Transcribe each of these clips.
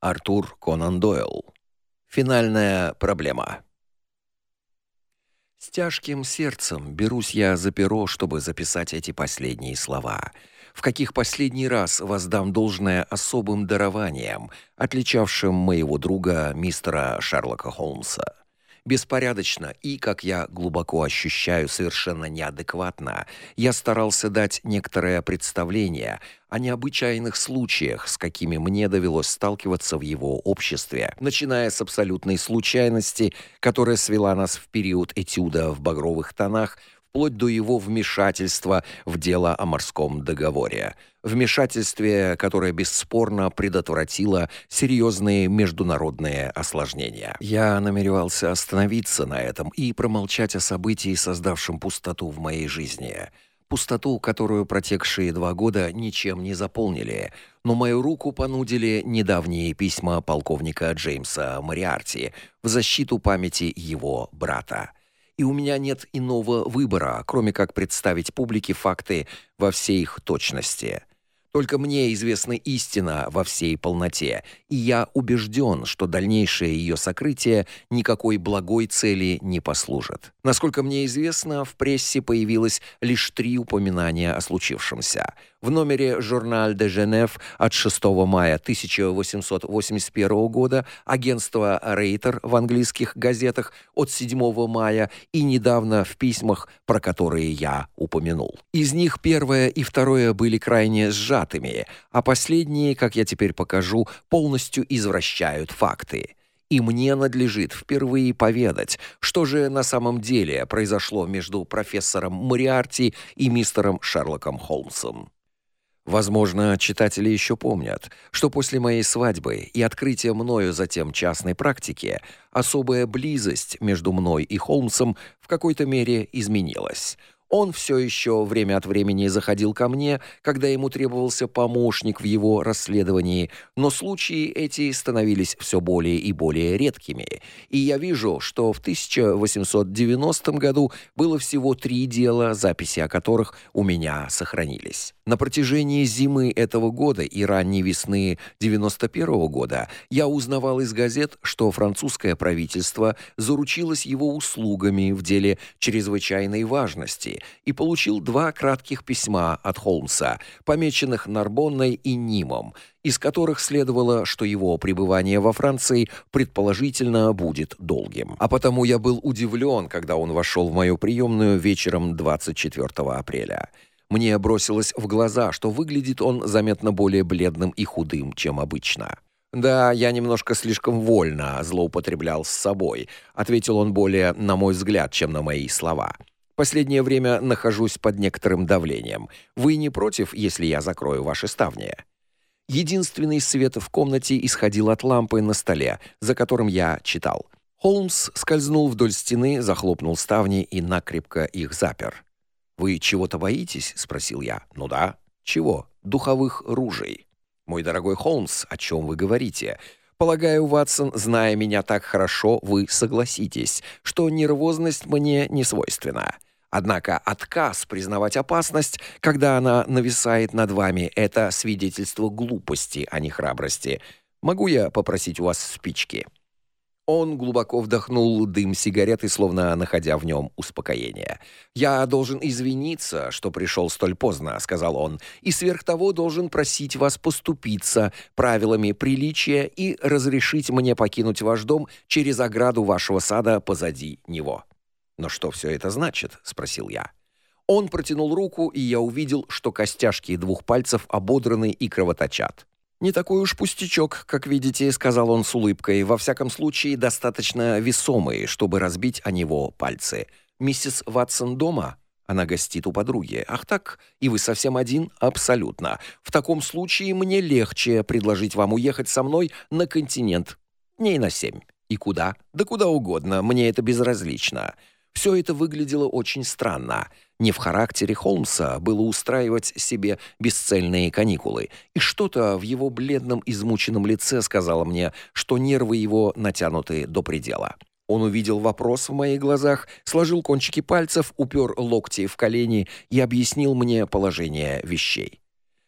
Артур Конан Дойл. Финальная проблема. С тяжким сердцем берусь я за перо, чтобы записать эти последние слова, в каких последний раз воздам должное особым дарованиям, отличавшим моего друга мистера Шерлока Холмса беспорядочно и, как я глубоко ощущаю, совершенно неадекватно, я старался дать некоторое представление о необычайных случаях, с какими мне довелось сталкиваться в его обществе, начиная с абсолютной случайности, которая свела нас в период этюда в багровых тонах вплоть до его вмешательства в дело о морском договоре. Вмешательстве, которое бесспорно предотвратило серьезные международные осложнения. Я намеревался остановиться на этом и промолчать о событии, создавшем пустоту в моей жизни. Пустоту, которую протекшие два года ничем не заполнили, но мою руку понудили недавние письма полковника Джеймса Мариарти в защиту памяти его брата и у меня нет иного выбора, кроме как представить публике факты во всей их точности. Только мне известна истина во всей полноте, и я убежден, что дальнейшее ее сокрытие никакой благой цели не послужит. Насколько мне известно, в прессе появилось лишь три упоминания о случившемся. В номере «Журналь де Женев» от 6 мая 1881 года, агентство «Рейтер» в английских газетах от 7 мая и недавно в письмах, про которые я упомянул. Из них первое и второе были крайне сжатыми, а последние, как я теперь покажу, полностью извращают факты и мне надлежит впервые поведать, что же на самом деле произошло между профессором Мориарти и мистером Шерлоком Холмсом. Возможно, читатели еще помнят, что после моей свадьбы и открытия мною затем частной практики особая близость между мной и Холмсом в какой-то мере изменилась. Он все еще время от времени заходил ко мне, когда ему требовался помощник в его расследовании, но случаи эти становились все более и более редкими. И я вижу, что в 1890 году было всего три дела, записи о которых у меня сохранились. На протяжении зимы этого года и ранней весны 91 -го года я узнавал из газет, что французское правительство заручилось его услугами в деле чрезвычайной важности и получил два кратких письма от Холмса, помеченных Нарбонной и Нимом, из которых следовало, что его пребывание во Франции предположительно будет долгим. А потому я был удивлен, когда он вошел в мою приемную вечером 24 апреля. Мне бросилось в глаза, что выглядит он заметно более бледным и худым, чем обычно. Да, я немножко слишком вольно злоупотреблял с собой, ответил он более на мой взгляд, чем на мои слова. Последнее время нахожусь под некоторым давлением. Вы не против, если я закрою ваши ставни? Единственный свет в комнате исходил от лампы на столе, за которым я читал. Холмс скользнул вдоль стены, захлопнул ставни и накрепко их запер. Вы чего-то боитесь? спросил я. Ну да. Чего? Духовых ружей. Мой дорогой Холмс, о чем вы говорите? Полагаю, Ватсон, зная меня так хорошо, вы согласитесь, что нервозность мне не свойственна. Однако отказ признавать опасность, когда она нависает над вами, это свидетельство глупости, а не храбрости. Могу я попросить у вас спички? Он глубоко вдохнул дым сигареты, словно находя в нем успокоение. "Я должен извиниться, что пришел столь поздно", сказал он. "И сверх того должен просить вас поступиться правилами приличия и разрешить мне покинуть ваш дом через ограду вашего сада позади него". "Но что все это значит?" спросил я. Он протянул руку, и я увидел, что костяшки двух пальцев ободраны и кровоточат. Не такой уж пустячок, как видите, сказал он с улыбкой. Во всяком случае, достаточно весомый, чтобы разбить о него пальцы. Миссис Ватсон дома? Она гостит у подруги. Ах так, и вы совсем один? Абсолютно. В таком случае мне легче предложить вам уехать со мной на континент. Дней на семь. И куда? Да куда угодно. Мне это безразлично. Все это выглядело очень странно. Не в характере Холмса было устраивать себе бесцельные каникулы, и что-то в его бледном измученном лице сказало мне, что нервы его натянуты до предела. Он увидел вопрос в моих глазах, сложил кончики пальцев, упер локти в колени и объяснил мне положение вещей.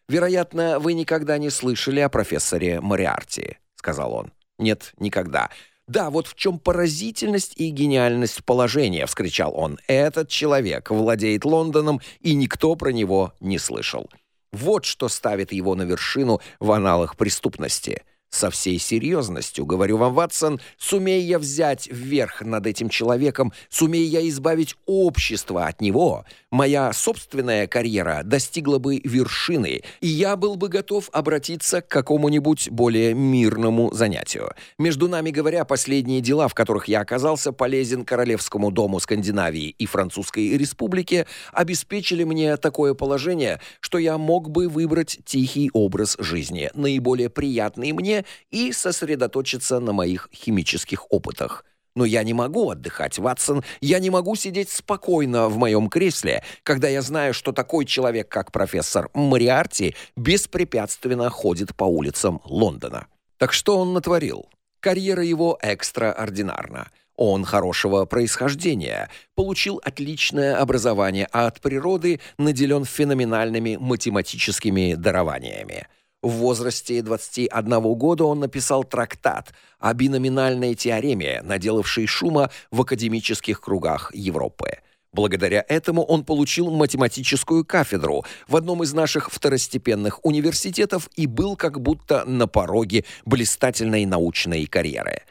Вероятно, вы никогда не слышали о профессоре Мориарти, сказал он. Нет, никогда. Да, вот в чем поразительность и гениальность положения, вскричал он. Этот человек владеет Лондоном, и никто про него не слышал. Вот что ставит его на вершину в аналах преступности. Со всей серьезностью говорю вам, Ватсон, сумея я взять вверх над этим человеком, сумея я избавить общество от него, моя собственная карьера достигла бы вершины, и я был бы готов обратиться к какому-нибудь более мирному занятию. Между нами говоря, последние дела, в которых я оказался полезен королевскому дому Скандинавии и Французской республике, обеспечили мне такое положение, что я мог бы выбрать тихий образ жизни, наиболее приятный мне и сосредоточиться на моих химических опытах. Но я не могу отдыхать, Ватсон. Я не могу сидеть спокойно в моем кресле, когда я знаю, что такой человек, как профессор Мариарти, беспрепятственно ходит по улицам Лондона. Так что он натворил? Карьера его экстраординарна. Он хорошего происхождения, получил отличное образование, а от природы наделен феноменальными математическими дарованиями. В возрасте 21 года он написал трактат о биноминальной теореме, наделавшей шума в академических кругах Европы. Благодаря этому он получил математическую кафедру в одном из наших второстепенных университетов и был как будто на пороге блистательной научной карьеры.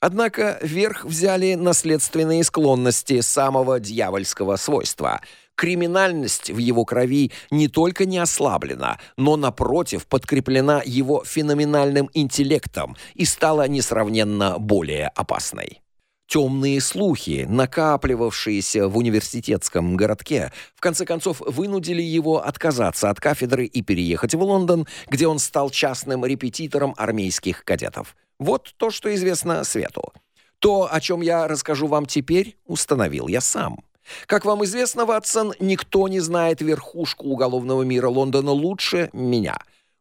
Однако верх взяли наследственные склонности самого дьявольского свойства – Криминальность в его крови не только не ослаблена, но напротив подкреплена его феноменальным интеллектом и стала несравненно более опасной. Темные слухи, накапливавшиеся в университетском городке, в конце концов вынудили его отказаться от кафедры и переехать в Лондон, где он стал частным репетитором армейских кадетов. Вот то, что известно свету. То, о чем я расскажу вам теперь, установил я сам. Как вам известно, Ватсон, никто не знает верхушку уголовного мира Лондона лучше меня.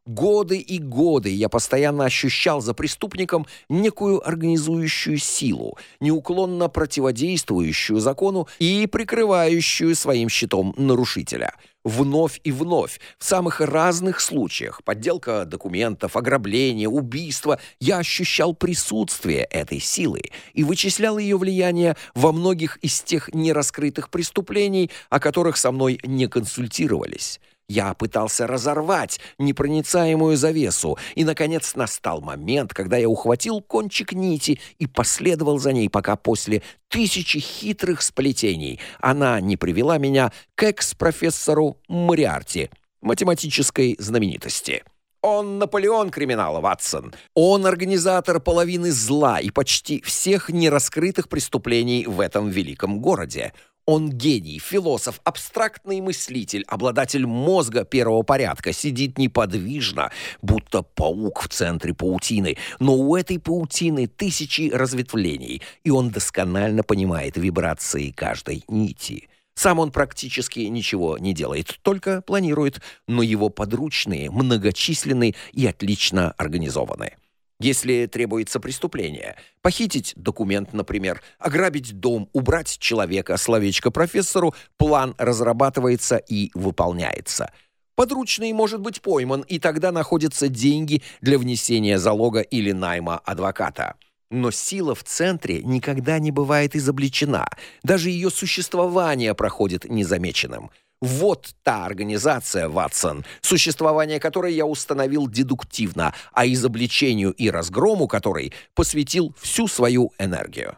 Годы и годы я постоянно ощущал за преступником некую организующую силу, неуклонно противодействующую закону и прикрывающую своим щитом нарушителя. Вновь и вновь, в самых разных случаях, подделка документов, ограбление, убийство, я ощущал присутствие этой силы и вычислял ее влияние во многих из тех нераскрытых преступлений, о которых со мной не консультировались. Я пытался разорвать непроницаемую завесу, и наконец настал момент, когда я ухватил кончик нити и последовал за ней, пока после тысячи хитрых сплетений она не привела меня к экс-профессору Мариарти, математической знаменитости. Он Наполеон криминала, Ватсон. Он организатор половины зла и почти всех нераскрытых преступлений в этом великом городе. Он гений, философ, абстрактный мыслитель, обладатель мозга первого порядка, сидит неподвижно, будто паук в центре паутины. Но у этой паутины тысячи разветвлений, и он досконально понимает вибрации каждой нити. Сам он практически ничего не делает, только планирует, но его подручные многочисленны и отлично организованы. Если требуется преступление, похитить документ, например, ограбить дом, убрать человека, словечко профессору, план разрабатывается и выполняется. Подручный может быть пойман, и тогда находятся деньги для внесения залога или найма адвоката. Но сила в центре никогда не бывает изобличена. Даже ее существование проходит незамеченным. Вот та организация, Ватсон, существование которой я установил дедуктивно, а изобличению и разгрому которой посвятил всю свою энергию.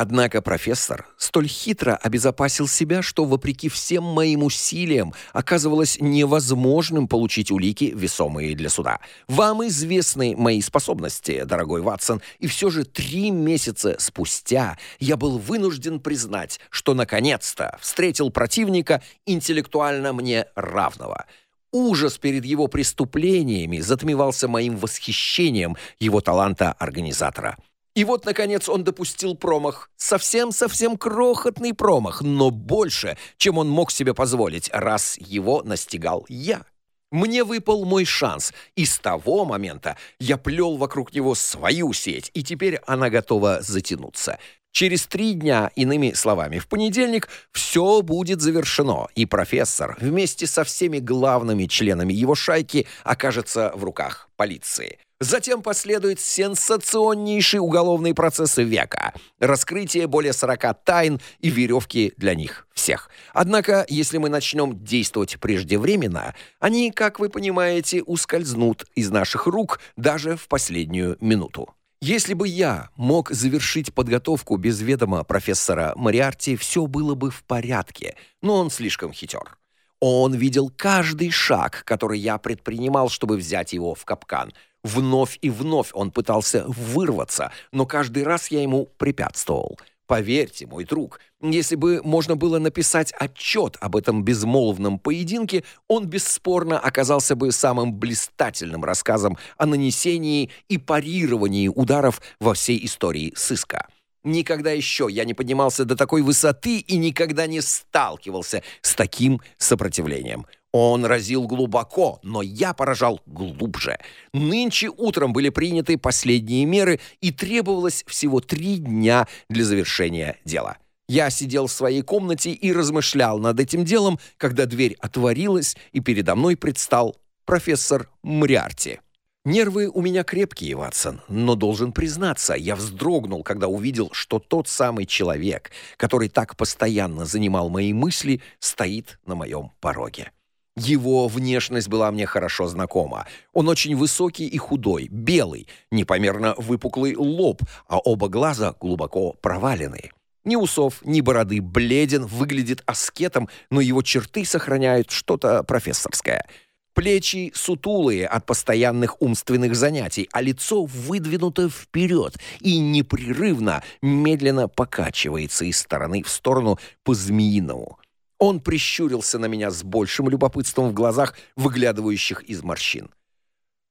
Однако профессор столь хитро обезопасил себя, что вопреки всем моим усилиям оказывалось невозможным получить улики весомые для суда. Вам известны мои способности, дорогой Ватсон, и все же три месяца спустя я был вынужден признать, что наконец-то встретил противника интеллектуально мне равного. Ужас перед его преступлениями затмевался моим восхищением его таланта организатора. И вот, наконец, он допустил промах. Совсем-совсем крохотный промах, но больше, чем он мог себе позволить, раз его настигал я. Мне выпал мой шанс, и с того момента я плел вокруг него свою сеть, и теперь она готова затянуться. Через три дня, иными словами, в понедельник все будет завершено, и профессор вместе со всеми главными членами его шайки окажется в руках полиции. Затем последует сенсационнейший уголовный процесс века, раскрытие более 40 тайн и веревки для них всех. Однако, если мы начнем действовать преждевременно, они, как вы понимаете, ускользнут из наших рук даже в последнюю минуту. Если бы я мог завершить подготовку без ведома профессора Мариарти, все было бы в порядке, но он слишком хитер. Он видел каждый шаг, который я предпринимал, чтобы взять его в капкан – Вновь и вновь он пытался вырваться, но каждый раз я ему препятствовал. Поверьте, мой друг, если бы можно было написать отчет об этом безмолвном поединке, он бесспорно оказался бы самым блистательным рассказом о нанесении и парировании ударов во всей истории сыска. Никогда еще я не поднимался до такой высоты и никогда не сталкивался с таким сопротивлением. Он разил глубоко, но я поражал глубже. Нынче утром были приняты последние меры, и требовалось всего три дня для завершения дела. Я сидел в своей комнате и размышлял над этим делом, когда дверь отворилась, и передо мной предстал профессор Мриарти. Нервы у меня крепкие, Ватсон, но должен признаться, я вздрогнул, когда увидел, что тот самый человек, который так постоянно занимал мои мысли, стоит на моем пороге. Его внешность была мне хорошо знакома. Он очень высокий и худой, белый, непомерно выпуклый лоб, а оба глаза глубоко провалены. Ни усов, ни бороды, бледен, выглядит аскетом, но его черты сохраняют что-то профессорское. Плечи сутулые от постоянных умственных занятий, а лицо выдвинуто вперед и непрерывно, медленно покачивается из стороны в сторону по-змеиному. Он прищурился на меня с большим любопытством в глазах, выглядывающих из морщин.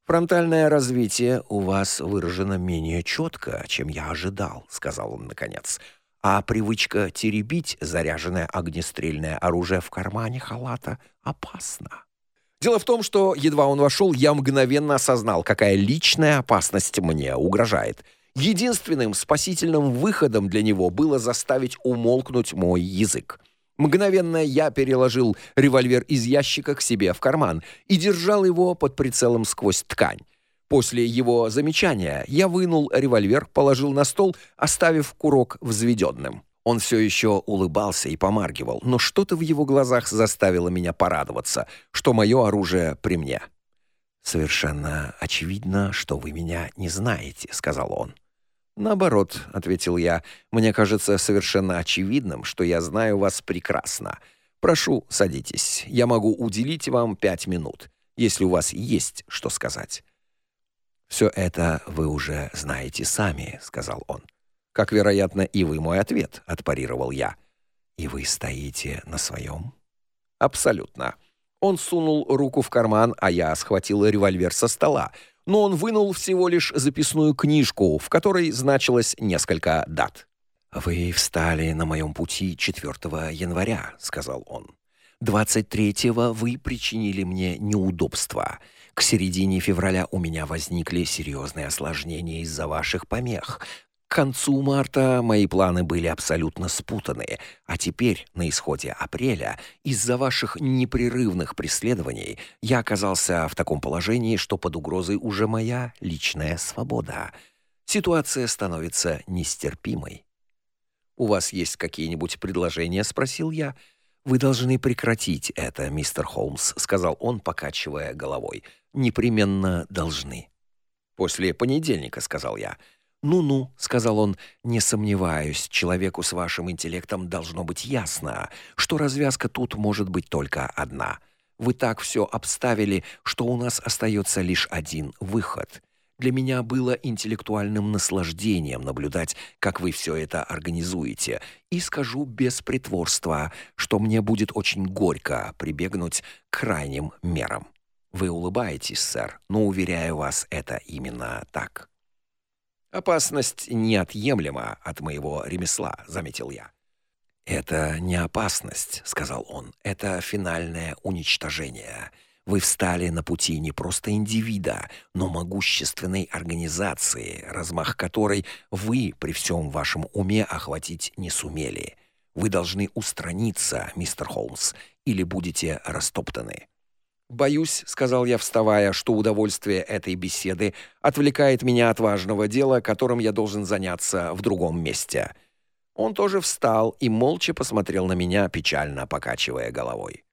Фронтальное развитие у вас выражено менее четко, чем я ожидал, сказал он наконец. А привычка теребить заряженное огнестрельное оружие в кармане халата опасна. Дело в том, что едва он вошел, я мгновенно осознал, какая личная опасность мне угрожает. Единственным спасительным выходом для него было заставить умолкнуть мой язык. Мгновенно я переложил револьвер из ящика к себе в карман и держал его под прицелом сквозь ткань. После его замечания я вынул револьвер, положил на стол, оставив курок взведенным. Он все еще улыбался и помаргивал, но что-то в его глазах заставило меня порадоваться, что мое оружие при мне. Совершенно очевидно, что вы меня не знаете, сказал он. Наоборот, ответил я. Мне кажется совершенно очевидным, что я знаю вас прекрасно. Прошу, садитесь. Я могу уделить вам пять минут, если у вас есть что сказать. Все это вы уже знаете сами, сказал он. Как вероятно, и вы мой ответ, отпарировал я. И вы стоите на своем?» Абсолютно. Он сунул руку в карман, а я схватил револьвер со стола но он вынул всего лишь записную книжку, в которой значилось несколько дат. «Вы встали на моем пути 4 января», — сказал он. «23-го вы причинили мне неудобства. К середине февраля у меня возникли серьезные осложнения из-за ваших помех. К концу марта мои планы были абсолютно спутаны, а теперь, на исходе апреля, из-за ваших непрерывных преследований, я оказался в таком положении, что под угрозой уже моя личная свобода. Ситуация становится нестерпимой. У вас есть какие-нибудь предложения, спросил я. Вы должны прекратить это, мистер Холмс, сказал он, покачивая головой. Непременно должны. После понедельника, сказал я. «Ну-ну», — сказал он, — «не сомневаюсь, человеку с вашим интеллектом должно быть ясно, что развязка тут может быть только одна. Вы так все обставили, что у нас остается лишь один выход. Для меня было интеллектуальным наслаждением наблюдать, как вы все это организуете, и скажу без притворства, что мне будет очень горько прибегнуть к крайним мерам. Вы улыбаетесь, сэр, но уверяю вас, это именно так». Опасность неотъемлема от моего ремесла, заметил я. Это не опасность, сказал он. Это финальное уничтожение. Вы встали на пути не просто индивида, но могущественной организации, размах которой вы при всем вашем уме охватить не сумели. Вы должны устраниться, мистер Холмс, или будете растоптаны. Боюсь, сказал я, вставая, что удовольствие этой беседы отвлекает меня от важного дела, которым я должен заняться в другом месте. Он тоже встал и молча посмотрел на меня, печально покачивая головой.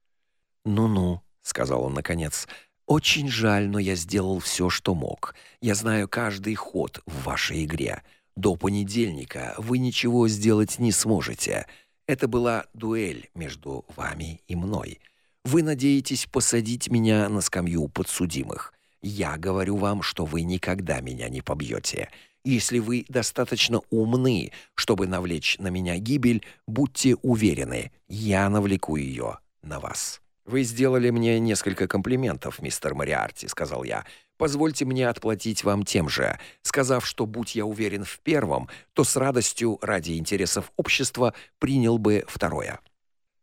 "Ну-ну", сказал он наконец. "Очень жаль, но я сделал все, что мог. Я знаю каждый ход в вашей игре. До понедельника вы ничего сделать не сможете. Это была дуэль между вами и мной. Вы надеетесь посадить меня на скамью подсудимых. Я говорю вам, что вы никогда меня не побьете. Если вы достаточно умны, чтобы навлечь на меня гибель, будьте уверены, я навлеку ее на вас. Вы сделали мне несколько комплиментов, мистер Мариарти, сказал я. Позвольте мне отплатить вам тем же, сказав, что будь я уверен в первом, то с радостью ради интересов общества принял бы второе.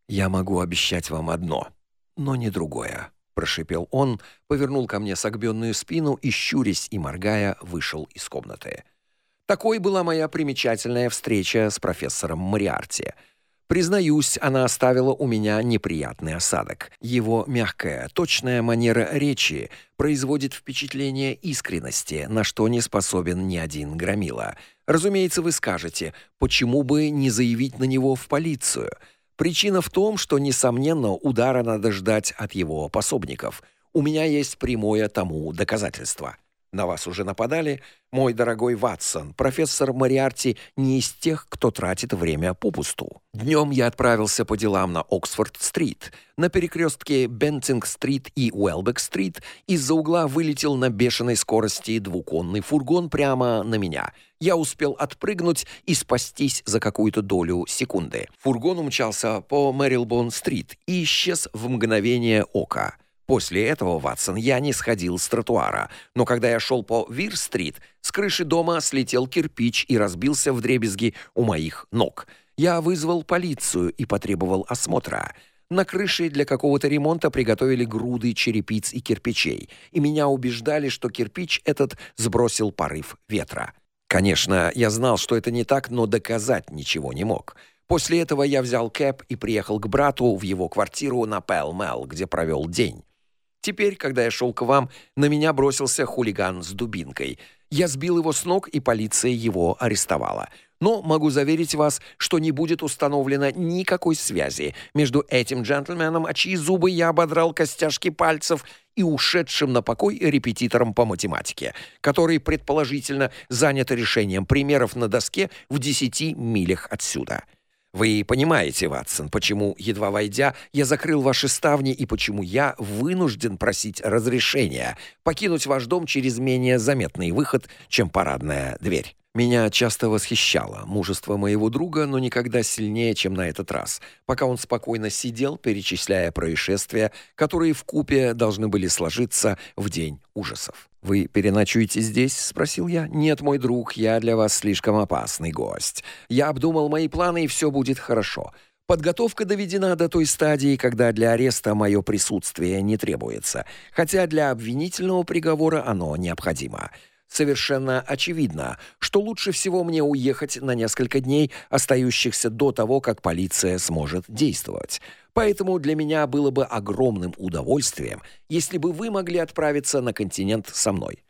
Я могу обещать вам одно, но не другое, прошипел он, повернул ко мне согбенную спину и щурясь и моргая вышел из комнаты. Такой была моя примечательная встреча с профессором Мариарти. Признаюсь, она оставила у меня неприятный осадок. Его мягкая, точная манера речи производит впечатление искренности, на что не способен ни один громила. Разумеется, вы скажете: "Почему бы не заявить на него в полицию?" Причина в том, что несомненно удара надо ждать от его пособников. У меня есть прямое тому доказательство. На вас уже нападали, мой дорогой Ватсон. Профессор Мариарти не из тех, кто тратит время попусту. Днем я отправился по делам на Оксфорд-стрит. На перекрестке Бентинг-стрит и Уэлбек-стрит из-за угла вылетел на бешеной скорости двуконный фургон прямо на меня. Я успел отпрыгнуть и спастись за какую-то долю секунды. Фургон умчался по Мэрилбон-стрит и исчез в мгновение ока. После этого, Ватсон, я не сходил с тротуара, но когда я шел по Вир-стрит, с крыши дома слетел кирпич и разбился вдребезги у моих ног. Я вызвал полицию и потребовал осмотра. На крыше для какого-то ремонта приготовили груды черепиц и кирпичей, и меня убеждали, что кирпич этот сбросил порыв ветра. Конечно, я знал, что это не так, но доказать ничего не мог. После этого я взял кэп и приехал к брату в его квартиру на Пэл-Мэл, где провел день. Теперь, когда я шел к вам, на меня бросился хулиган с дубинкой. Я сбил его с ног, и полиция его арестовала. Но могу заверить вас, что не будет установлено никакой связи между этим джентльменом, а чьи зубы я ободрал костяшки пальцев, и ушедшим на покой репетитором по математике, который предположительно занят решением примеров на доске в 10 милях отсюда. Вы понимаете, Ватсон, почему, едва войдя, я закрыл ваши ставни и почему я вынужден просить разрешения покинуть ваш дом через менее заметный выход, чем парадная дверь. Меня часто восхищало мужество моего друга, но никогда сильнее, чем на этот раз, пока он спокойно сидел, перечисляя происшествия, которые в купе должны были сложиться в день ужасов. Вы переночуете здесь, спросил я. Нет, мой друг, я для вас слишком опасный гость. Я обдумал мои планы, и все будет хорошо. Подготовка доведена до той стадии, когда для ареста мое присутствие не требуется, хотя для обвинительного приговора оно необходимо. Совершенно очевидно, что лучше всего мне уехать на несколько дней, остающихся до того, как полиция сможет действовать. Поэтому для меня было бы огромным удовольствием, если бы вы могли отправиться на континент со мной.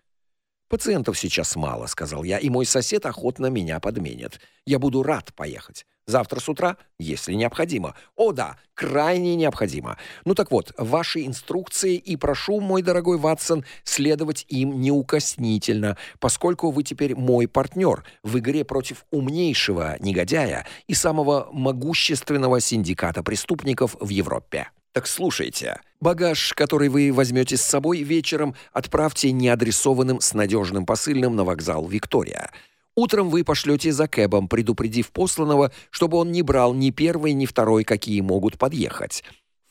Пациентов сейчас мало, сказал я, и мой сосед охотно меня подменит. Я буду рад поехать. Завтра с утра, если необходимо. О да, крайне необходимо. Ну так вот, ваши инструкции и прошу, мой дорогой Ватсон, следовать им неукоснительно, поскольку вы теперь мой партнер в игре против умнейшего негодяя и самого могущественного синдиката преступников в Европе. Так слушайте. Багаж, который вы возьмете с собой вечером, отправьте неадресованным с надежным посыльным на вокзал Виктория. Утром вы пошлете за кэбом, предупредив посланного, чтобы он не брал ни первый, ни второй, какие могут подъехать.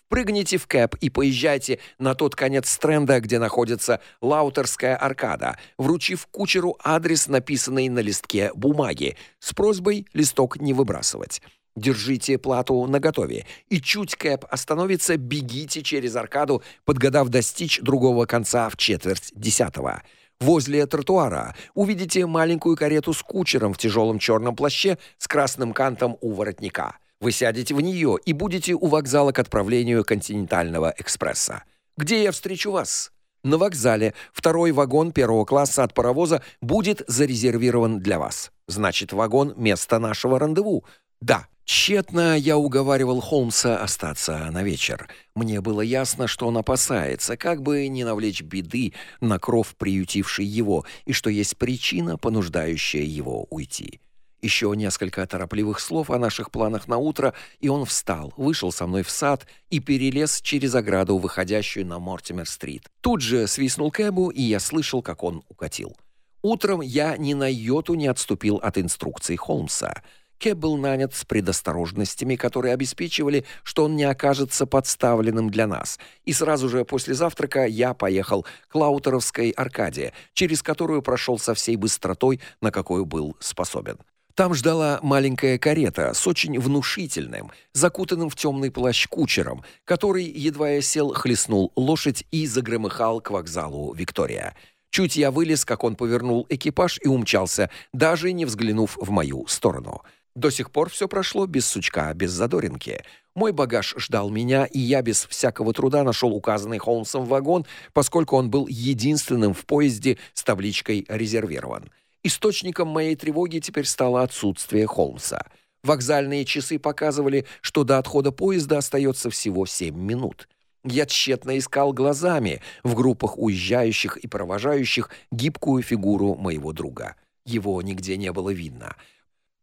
Прыгните в кэб и поезжайте на тот конец стренда, где находится Лаутерская аркада, вручив кучеру адрес, написанный на листке бумаги, с просьбой листок не выбрасывать. Держите плату наготове, и чуть кэп остановится, бегите через аркаду, подгадав достичь другого конца в четверть десятого. Возле тротуара увидите маленькую карету с кучером в тяжелом черном плаще с красным кантом у воротника. Вы сядете в нее и будете у вокзала к отправлению континентального экспресса. Где я встречу вас? На вокзале. Второй вагон первого класса от паровоза будет зарезервирован для вас. Значит, вагон место нашего рандеву. Да. Тщетно я уговаривал Холмса остаться на вечер. Мне было ясно, что он опасается, как бы не навлечь беды на кров приютивший его, и что есть причина, понуждающая его уйти. Еще несколько торопливых слов о наших планах на утро, и он встал, вышел со мной в сад и перелез через ограду, выходящую на Мортимер-стрит. Тут же свистнул Кэбу, и я слышал, как он укатил. Утром я ни на йоту не отступил от инструкций Холмса. Кэб был нанят с предосторожностями, которые обеспечивали, что он не окажется подставленным для нас. И сразу же после завтрака я поехал к Лаутеровской аркаде, через которую прошел со всей быстротой, на какую был способен. Там ждала маленькая карета с очень внушительным, закутанным в темный плащ кучером, который, едва я сел, хлестнул лошадь и загромыхал к вокзалу Виктория. Чуть я вылез, как он повернул экипаж и умчался, даже не взглянув в мою сторону. До сих пор все прошло без сучка, без задоринки. Мой багаж ждал меня, и я без всякого труда нашел указанный Холмсом вагон, поскольку он был единственным в поезде с табличкой «Резервирован». Источником моей тревоги теперь стало отсутствие Холмса. Вокзальные часы показывали, что до отхода поезда остается всего 7 минут. Я тщетно искал глазами в группах уезжающих и провожающих гибкую фигуру моего друга. Его нигде не было видно.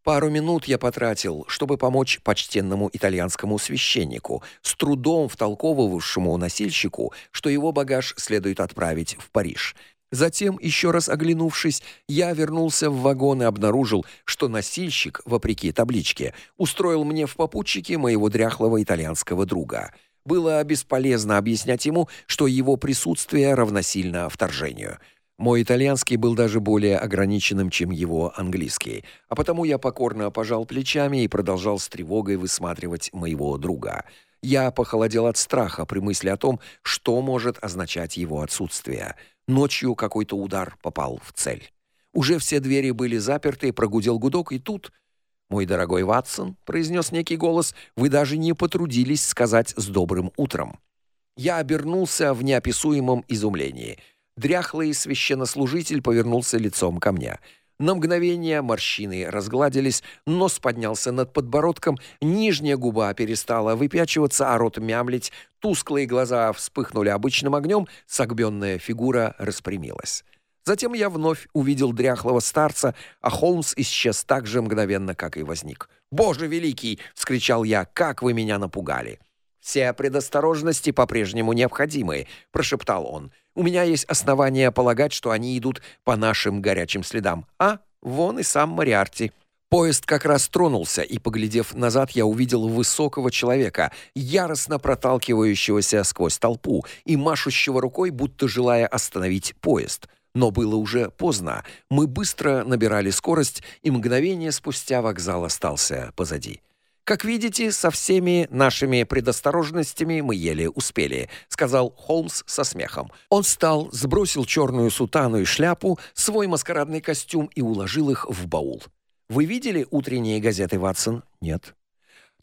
Пару минут я потратил, чтобы помочь почтенному итальянскому священнику, с трудом втолковывавшему носильщику, что его багаж следует отправить в Париж. Затем, еще раз оглянувшись, я вернулся в вагон и обнаружил, что носильщик, вопреки табличке, устроил мне в попутчике моего дряхлого итальянского друга. Было бесполезно объяснять ему, что его присутствие равносильно вторжению. Мой итальянский был даже более ограниченным, чем его английский, а потому я покорно пожал плечами и продолжал с тревогой высматривать моего друга. Я похолодел от страха при мысли о том, что может означать его отсутствие. Ночью какой-то удар попал в цель. Уже все двери были заперты, прогудел гудок, и тут «Мой дорогой Ватсон», — произнес некий голос, — «вы даже не потрудились сказать с добрым утром». Я обернулся в неописуемом изумлении. Дряхлый священнослужитель повернулся лицом ко мне — на мгновение морщины разгладились, нос поднялся над подбородком, нижняя губа перестала выпячиваться, а рот мямлить, тусклые глаза вспыхнули обычным огнем, согбенная фигура распрямилась. Затем я вновь увидел дряхлого старца, а Холмс исчез так же мгновенно, как и возник. «Боже великий!» — вскричал я. «Как вы меня напугали!» «Все предосторожности по-прежнему необходимы», — прошептал он. У меня есть основания полагать, что они идут по нашим горячим следам. А, вон и сам Мариарти. Поезд как раз тронулся, и, поглядев назад, я увидел высокого человека, яростно проталкивающегося сквозь толпу и машущего рукой, будто желая остановить поезд. Но было уже поздно. Мы быстро набирали скорость, и мгновение спустя вокзал остался позади. Как видите, со всеми нашими предосторожностями мы еле успели, сказал Холмс со смехом. Он встал, сбросил черную сутану и шляпу, свой маскарадный костюм и уложил их в баул. Вы видели утренние газеты, Ватсон? Нет.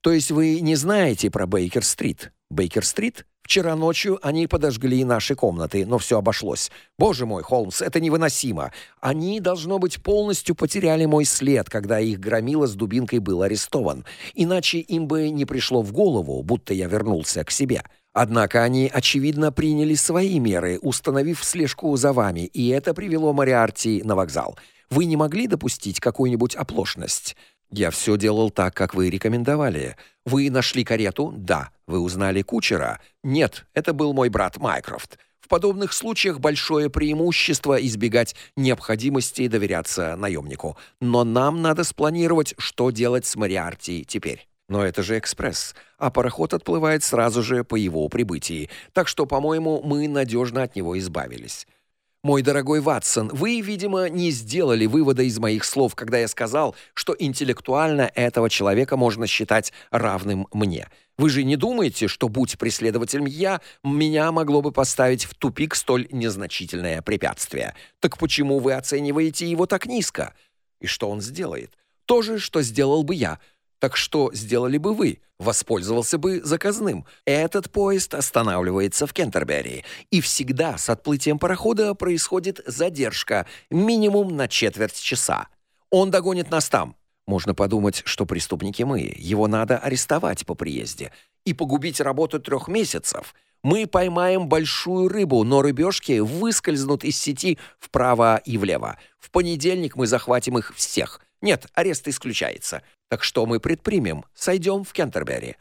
То есть вы не знаете про Бейкер-стрит? Бейкер-стрит? Вчера ночью они подожгли наши комнаты, но все обошлось. Боже мой, Холмс, это невыносимо. Они должно быть полностью потеряли мой след, когда их громила с дубинкой был арестован. Иначе им бы не пришло в голову, будто я вернулся к себе. Однако они очевидно приняли свои меры, установив слежку за вами, и это привело Мариарти на вокзал. Вы не могли допустить какую-нибудь оплошность? Я все делал так, как вы рекомендовали. Вы нашли карету? Да. Вы узнали кучера? Нет, это был мой брат Майкрофт. В подобных случаях большое преимущество избегать необходимости доверяться наемнику. Но нам надо спланировать, что делать с Мариарти теперь. Но это же экспресс, а пароход отплывает сразу же по его прибытии. Так что, по-моему, мы надежно от него избавились. Мой дорогой Ватсон, вы, видимо, не сделали вывода из моих слов, когда я сказал, что интеллектуально этого человека можно считать равным мне. Вы же не думаете, что будь преследователем я, меня могло бы поставить в тупик столь незначительное препятствие? Так почему вы оцениваете его так низко? И что он сделает? То же, что сделал бы я. Так что сделали бы вы? Воспользовался бы заказным. Этот поезд останавливается в Кентербери, и всегда с отплытием парохода происходит задержка, минимум на четверть часа. Он догонит нас там. Можно подумать, что преступники мы. Его надо арестовать по приезде и погубить работу трех месяцев. Мы поймаем большую рыбу, но рыбешки выскользнут из сети вправо и влево. В понедельник мы захватим их всех. Нет, арест исключается. Так что мы предпримем? Сойдем в Кентербери.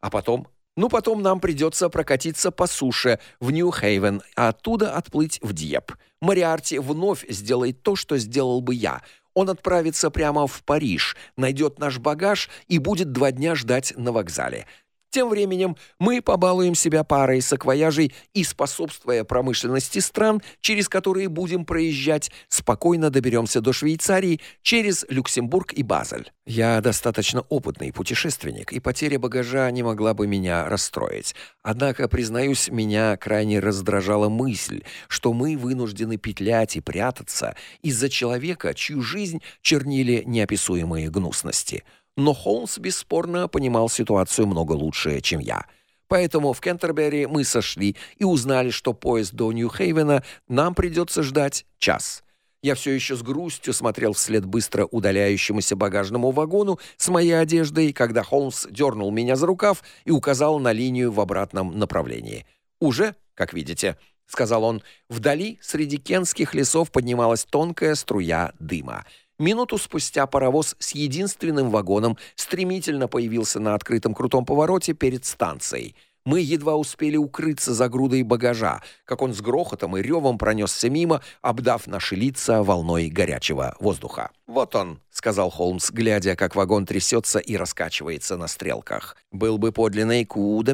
А потом? Ну, потом нам придется прокатиться по суше в Нью-Хейвен, а оттуда отплыть в Дьеп. Мариарти вновь сделает то, что сделал бы я. Он отправится прямо в Париж, найдет наш багаж и будет два дня ждать на вокзале. Тем временем мы побалуем себя парой саквояжей и, способствуя промышленности стран, через которые будем проезжать, спокойно доберемся до Швейцарии через Люксембург и Базель. Я достаточно опытный путешественник, и потеря багажа не могла бы меня расстроить. Однако, признаюсь, меня крайне раздражала мысль, что мы вынуждены петлять и прятаться из-за человека, чью жизнь чернили неописуемые гнусности но Холмс бесспорно понимал ситуацию много лучше, чем я. Поэтому в Кентербери мы сошли и узнали, что поезд до Нью-Хейвена нам придется ждать час. Я все еще с грустью смотрел вслед быстро удаляющемуся багажному вагону с моей одеждой, когда Холмс дернул меня за рукав и указал на линию в обратном направлении. «Уже, как видите», — сказал он, — «вдали среди кенских лесов поднималась тонкая струя дыма». Минуту спустя паровоз с единственным вагоном стремительно появился на открытом крутом повороте перед станцией. Мы едва успели укрыться за грудой багажа, как он с грохотом и ревом пронесся мимо, обдав наши лица волной горячего воздуха. «Вот он», — сказал Холмс, глядя, как вагон трясется и раскачивается на стрелках. «Был бы подлинный ку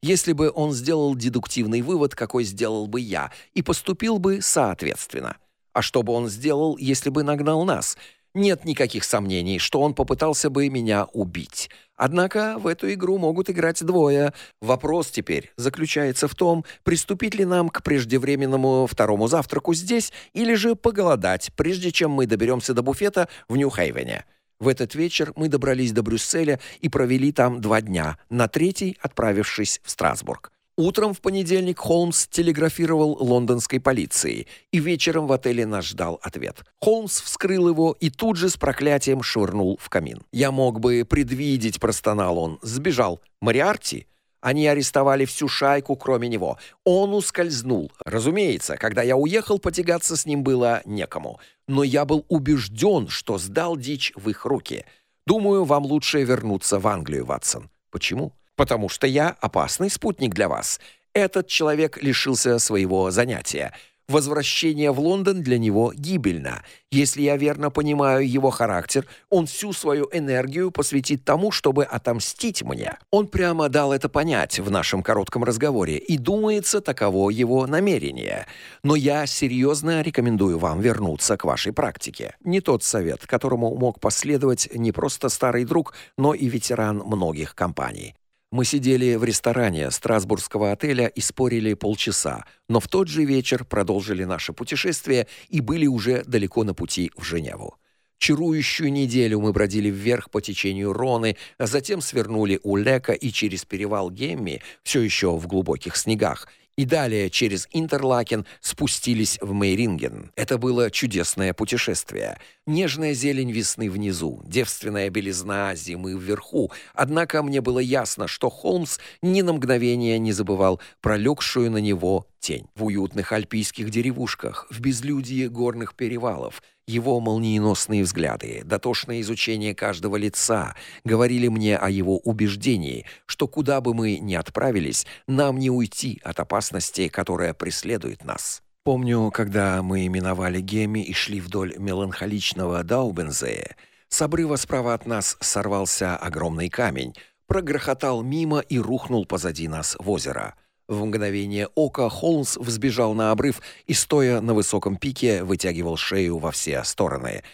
если бы он сделал дедуктивный вывод, какой сделал бы я, и поступил бы соответственно». А что бы он сделал, если бы нагнал нас? Нет никаких сомнений, что он попытался бы меня убить. Однако в эту игру могут играть двое. Вопрос теперь заключается в том, приступить ли нам к преждевременному второму завтраку здесь или же поголодать, прежде чем мы доберемся до буфета в Нью-Хейвене. В этот вечер мы добрались до Брюсселя и провели там два дня, на третий отправившись в Страсбург. Утром в понедельник Холмс телеграфировал лондонской полиции, и вечером в отеле нас ждал ответ. Холмс вскрыл его и тут же с проклятием швырнул в камин. «Я мог бы предвидеть», — простонал он. «Сбежал. Мариарти?» Они арестовали всю шайку, кроме него. Он ускользнул. Разумеется, когда я уехал, потягаться с ним было некому. Но я был убежден, что сдал дичь в их руки. Думаю, вам лучше вернуться в Англию, Ватсон. Почему? Потому что я опасный спутник для вас. Этот человек лишился своего занятия. Возвращение в Лондон для него гибельно. Если я верно понимаю его характер, он всю свою энергию посвятит тому, чтобы отомстить мне. Он прямо дал это понять в нашем коротком разговоре, и думается, таково его намерение. Но я серьезно рекомендую вам вернуться к вашей практике. Не тот совет, которому мог последовать не просто старый друг, но и ветеран многих компаний. Мы сидели в ресторане Страсбургского отеля и спорили полчаса, но в тот же вечер продолжили наше путешествие и были уже далеко на пути в Женеву. Чарующую неделю мы бродили вверх по течению Роны, а затем свернули у Лека и через перевал Гемми, все еще в глубоких снегах, и далее через Интерлакен спустились в Мейринген. Это было чудесное путешествие. Нежная зелень весны внизу, девственная белизна зимы вверху. Однако мне было ясно, что Холмс ни на мгновение не забывал пролегшую на него тень. В уютных альпийских деревушках, в безлюдье горных перевалов, его молниеносные взгляды, дотошное изучение каждого лица говорили мне о его убеждении, что куда бы мы ни отправились, нам не уйти от опасности, которая преследует нас. Помню, когда мы миновали Геми и шли вдоль меланхоличного Даубензея, с обрыва справа от нас сорвался огромный камень, прогрохотал мимо и рухнул позади нас в озеро. В мгновение ока Холмс взбежал на обрыв и стоя на высоком пике вытягивал шею во все стороны.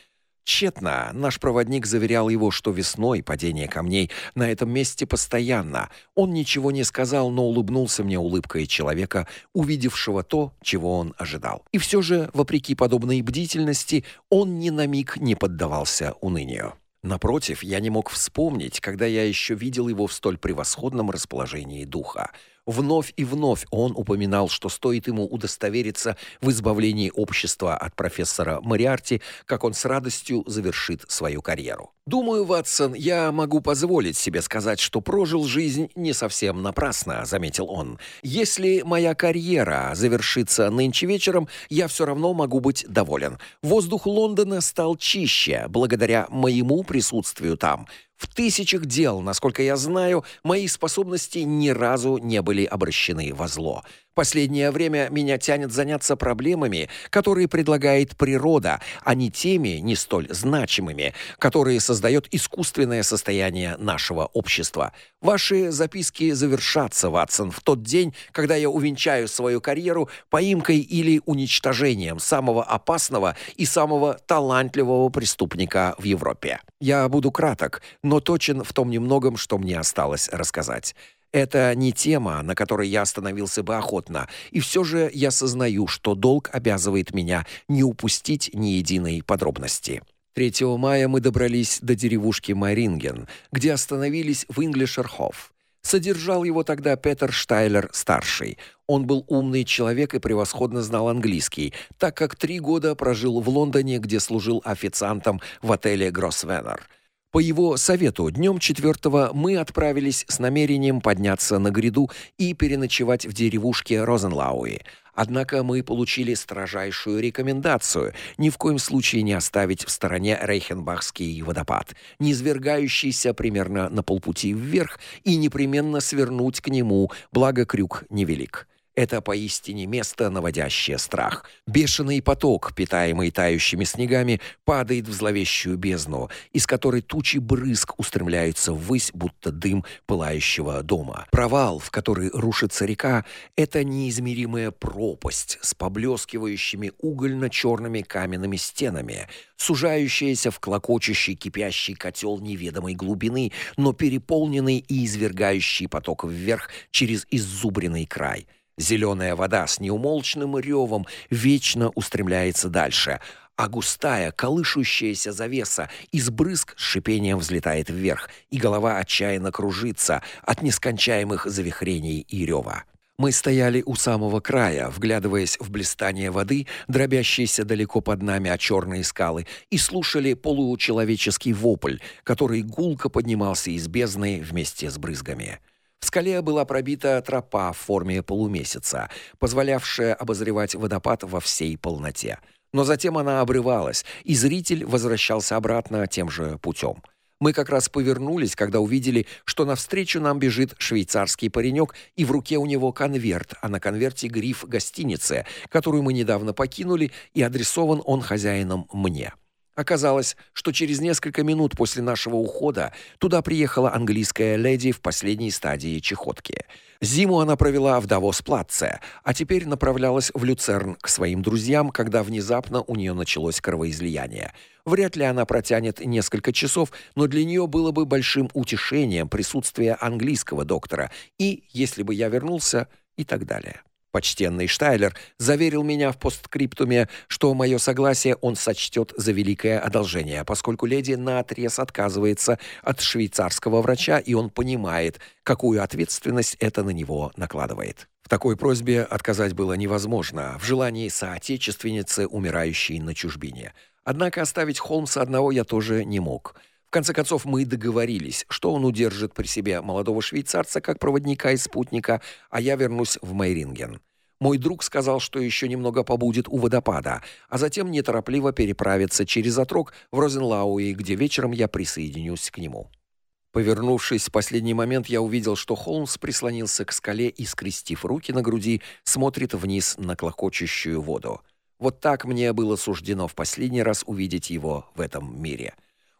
Тщетно наш проводник заверял его, что весной падение камней на этом месте постоянно. Он ничего не сказал, но улыбнулся мне улыбкой человека, увидевшего то, чего он ожидал. И все же, вопреки подобной бдительности, он ни на миг не поддавался унынию. Напротив, я не мог вспомнить, когда я еще видел его в столь превосходном расположении духа. Вновь и вновь он упоминал, что стоит ему удостовериться в избавлении общества от профессора Мариарти, как он с радостью завершит свою карьеру. Думаю, Ватсон, я могу позволить себе сказать, что прожил жизнь не совсем напрасно, заметил он. Если моя карьера завершится нынче вечером, я все равно могу быть доволен. Воздух Лондона стал чище благодаря моему присутствию там. В тысячах дел, насколько я знаю, мои способности ни разу не были обращены во зло. Последнее время меня тянет заняться проблемами, которые предлагает природа, а не теми, не столь значимыми, которые создает искусственное состояние нашего общества. Ваши записки завершатся, Ватсон, в тот день, когда я увенчаю свою карьеру поимкой или уничтожением самого опасного и самого талантливого преступника в Европе. Я буду краток, но точен в том немногом, что мне осталось рассказать. Это не тема, на которой я остановился бы охотно, и все же я сознаю, что долг обязывает меня не упустить ни единой подробности. 3 мая мы добрались до деревушки Маринген, где остановились в Инглишерхоф. Содержал его тогда Петер Штайлер старший. Он был умный человек и превосходно знал английский, так как три года прожил в Лондоне, где служил официантом в отеле Гроссвеннер. По его совету днем 4 мы отправились с намерением подняться на гряду и переночевать в деревушке Розенлауи. Однако мы получили строжайшую рекомендацию ни в коем случае не оставить в стороне Рейхенбахский водопад, не извергающийся примерно на полпути вверх, и непременно свернуть к нему, благо крюк невелик. Это поистине место, наводящее страх. Бешеный поток, питаемый тающими снегами, падает в зловещую бездну, из которой тучи брызг устремляются ввысь, будто дым пылающего дома. Провал, в который рушится река, это неизмеримая пропасть с поблескивающими угольно-черными каменными стенами, сужающаяся в клокочущий кипящий котел неведомой глубины, но переполненный и извергающий поток вверх через иззубренный край. Зеленая вода с неумолчным ревом вечно устремляется дальше, а густая, колышущаяся завеса из брызг с шипением взлетает вверх, и голова отчаянно кружится от нескончаемых завихрений и рева. Мы стояли у самого края, вглядываясь в блистание воды, дробящейся далеко под нами о черные скалы, и слушали получеловеческий вопль, который гулко поднимался из бездны вместе с брызгами. В скале была пробита тропа в форме полумесяца, позволявшая обозревать водопад во всей полноте. Но затем она обрывалась, и зритель возвращался обратно тем же путем. Мы как раз повернулись, когда увидели, что навстречу нам бежит швейцарский паренек, и в руке у него конверт, а на конверте гриф гостиницы, которую мы недавно покинули, и адресован он хозяином мне. Оказалось, что через несколько минут после нашего ухода туда приехала английская леди в последней стадии чехотки. Зиму она провела в Давос-Платце, а теперь направлялась в Люцерн к своим друзьям, когда внезапно у нее началось кровоизлияние. Вряд ли она протянет несколько часов, но для нее было бы большим утешением присутствие английского доктора и, если бы я вернулся, и так далее. Почтенный Штайлер заверил меня в постскриптуме, что мое согласие он сочтет за великое одолжение, поскольку леди наотрез отказывается от швейцарского врача, и он понимает, какую ответственность это на него накладывает. В такой просьбе отказать было невозможно, в желании соотечественницы, умирающей на чужбине. Однако оставить Холмса одного я тоже не мог. Конце концов мы договорились, что он удержит при себе молодого швейцарца как проводника и спутника, а я вернусь в Мейринген. Мой друг сказал, что еще немного побудет у водопада, а затем неторопливо переправится через отрог в Розенлауи, где вечером я присоединюсь к нему. Повернувшись в последний момент, я увидел, что Холмс прислонился к скале и, скрестив руки на груди, смотрит вниз на клокочущую воду. Вот так мне было суждено в последний раз увидеть его в этом мире.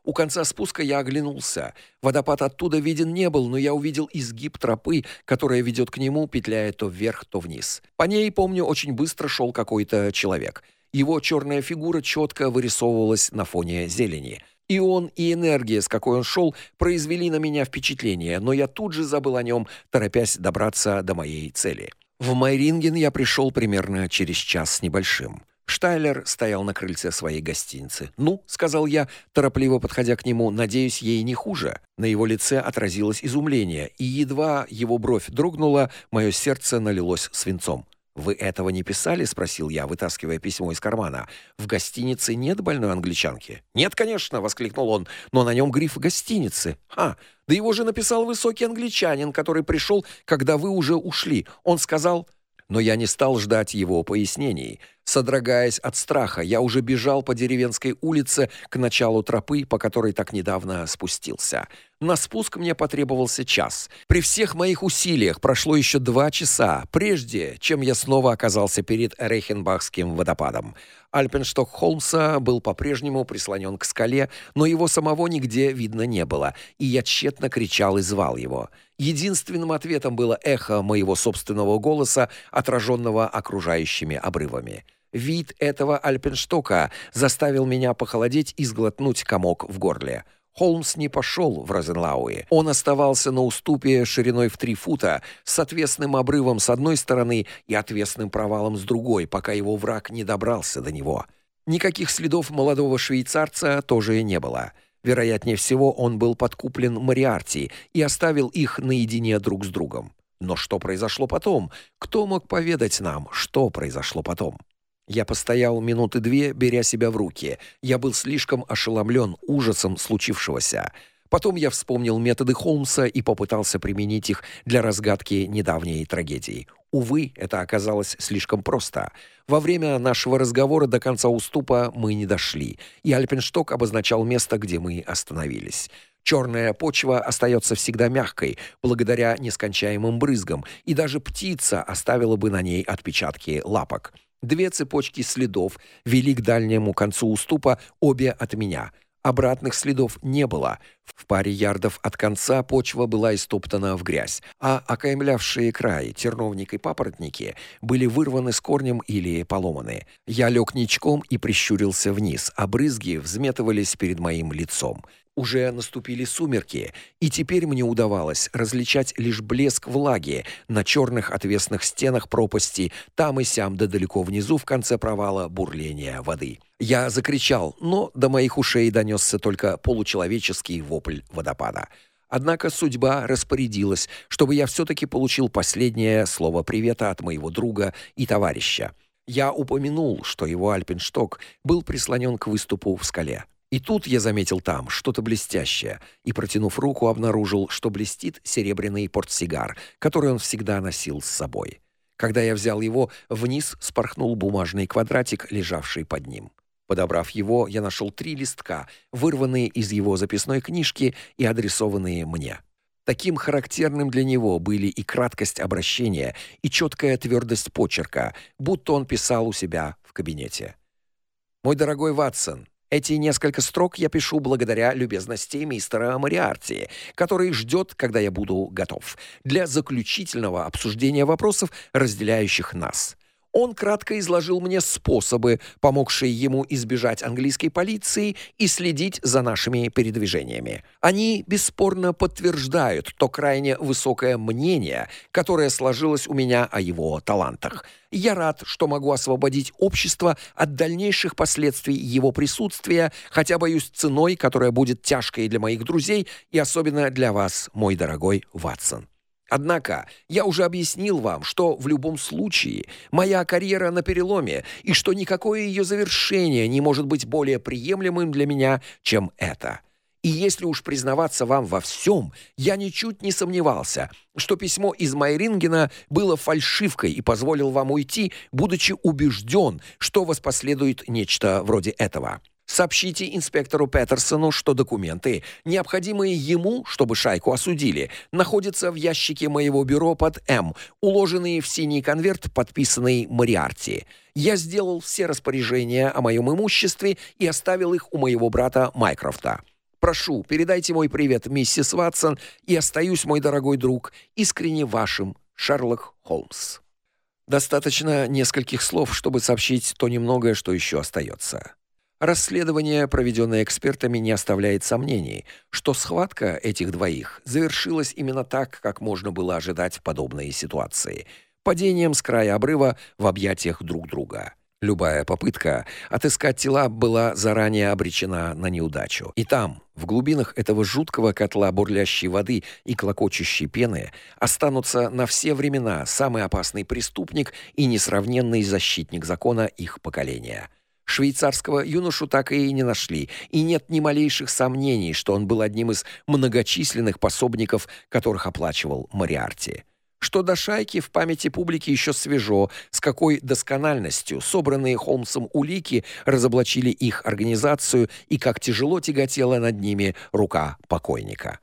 У конца спуска я оглянулся. Водопад оттуда виден не был, но я увидел изгиб тропы, которая ведет к нему, петляя то вверх, то вниз. По ней, помню, очень быстро шел какой-то человек. Его черная фигура четко вырисовывалась на фоне зелени. И он, и энергия, с какой он шел, произвели на меня впечатление, но я тут же забыл о нем, торопясь добраться до моей цели. В Майринген я пришел примерно через час с небольшим. Штайлер стоял на крыльце своей гостиницы. "Ну", сказал я, торопливо подходя к нему, "надеюсь, ей не хуже". На его лице отразилось изумление, и едва его бровь дрогнула, мое сердце налилось свинцом. Вы этого не писали, спросил я, вытаскивая письмо из кармана. В гостинице нет больной англичанки. Нет, конечно, воскликнул он. Но на нем гриф гостиницы. А, да его же написал высокий англичанин, который пришел, когда вы уже ушли. Он сказал: "Но я не стал ждать его пояснений. Содрогаясь от страха, я уже бежал по деревенской улице к началу тропы, по которой так недавно спустился. На спуск мне потребовался час. При всех моих усилиях прошло еще два часа, прежде чем я снова оказался перед Рейхенбахским водопадом. Альпеншток Холмса был по-прежнему прислонен к скале, но его самого нигде видно не было, и я тщетно кричал и звал его. Единственным ответом было эхо моего собственного голоса, отраженного окружающими обрывами. Вид этого альпенштока заставил меня похолодеть и сглотнуть комок в горле. Холмс не пошел в Розенлауэ. Он оставался на уступе шириной в три фута, с отвесным обрывом с одной стороны и отвесным провалом с другой, пока его враг не добрался до него. Никаких следов молодого швейцарца тоже не было. Вероятнее всего, он был подкуплен Мариарти и оставил их наедине друг с другом. Но что произошло потом? Кто мог поведать нам, что произошло потом? Я постоял минуты две, беря себя в руки. Я был слишком ошеломлен ужасом случившегося. Потом я вспомнил методы Холмса и попытался применить их для разгадки недавней трагедии. Увы, это оказалось слишком просто. Во время нашего разговора до конца уступа мы не дошли, и Альпеншток обозначал место, где мы остановились. Черная почва остается всегда мягкой благодаря нескончаемым брызгам, и даже птица оставила бы на ней отпечатки лапок. Две цепочки следов вели к дальнему концу уступа, обе от меня. Обратных следов не было. В паре ярдов от конца почва была истоптана в грязь, а окаймлявшие край терновник и папоротники были вырваны с корнем или поломаны. Я лег ничком и прищурился вниз, а брызги взметывались перед моим лицом. Уже наступили сумерки, и теперь мне удавалось различать лишь блеск влаги на черных отвесных стенах пропасти, там и сям да далеко внизу в конце провала бурления воды. Я закричал, но до моих ушей донесся только получеловеческий вопль водопада. Однако судьба распорядилась, чтобы я все таки получил последнее слово привета от моего друга и товарища. Я упомянул, что его альпиншток был прислонен к выступу в скале. И тут я заметил там что-то блестящее и, протянув руку, обнаружил, что блестит серебряный портсигар, который он всегда носил с собой. Когда я взял его, вниз спорхнул бумажный квадратик, лежавший под ним. Подобрав его, я нашел три листка, вырванные из его записной книжки и адресованные мне. Таким характерным для него были и краткость обращения, и четкая твердость почерка, будто он писал у себя в кабинете. Мой дорогой Ватсон, эти несколько строк я пишу благодаря любезности мистера Мариарти, который ждет, когда я буду готов для заключительного обсуждения вопросов, разделяющих нас. Он кратко изложил мне способы, помогшие ему избежать английской полиции и следить за нашими передвижениями. Они бесспорно подтверждают то крайне высокое мнение, которое сложилось у меня о его талантах. Я рад, что могу освободить общество от дальнейших последствий его присутствия, хотя боюсь ценой, которая будет тяжкой для моих друзей и особенно для вас, мой дорогой Ватсон. Однако я уже объяснил вам, что в любом случае моя карьера на переломе и что никакое ее завершение не может быть более приемлемым для меня, чем это. И если уж признаваться вам во всем, я ничуть не сомневался, что письмо из Майрингена было фальшивкой и позволил вам уйти, будучи убежден, что воспоследует нечто вроде этого. Сообщите инспектору Петерсону, что документы, необходимые ему, чтобы шайку осудили, находятся в ящике моего бюро под М, уложенные в синий конверт, подписанный Мариарти. Я сделал все распоряжения о моем имуществе и оставил их у моего брата Майкрофта. Прошу, передайте мой привет миссис Ватсон и остаюсь, мой дорогой друг, искренне вашим, Шерлок Холмс. Достаточно нескольких слов, чтобы сообщить то немногое, что еще остается. Расследование, проведенное экспертами, не оставляет сомнений, что схватка этих двоих завершилась именно так, как можно было ожидать в подобной ситуации падением с края обрыва в объятиях друг друга. Любая попытка отыскать тела была заранее обречена на неудачу. И там, в глубинах этого жуткого котла бурлящей воды и клокочущей пены, останутся на все времена самый опасный преступник и несравненный защитник закона их поколения. Швейцарского юношу так и не нашли, и нет ни малейших сомнений, что он был одним из многочисленных пособников, которых оплачивал Мариарти. Что до шайки в памяти публики еще свежо, с какой доскональностью собранные Холмсом улики разоблачили их организацию и как тяжело тяготела над ними рука покойника.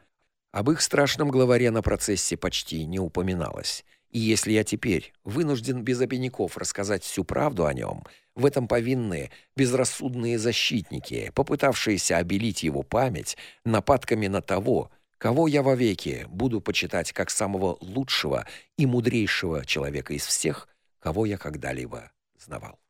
Об их страшном главаре на процессе почти не упоминалось. И если я теперь вынужден без обиняков рассказать всю правду о нем, в этом повинны безрассудные защитники, попытавшиеся обелить его память нападками на того, кого я вовеки буду почитать как самого лучшего и мудрейшего человека из всех, кого я когда-либо знавал.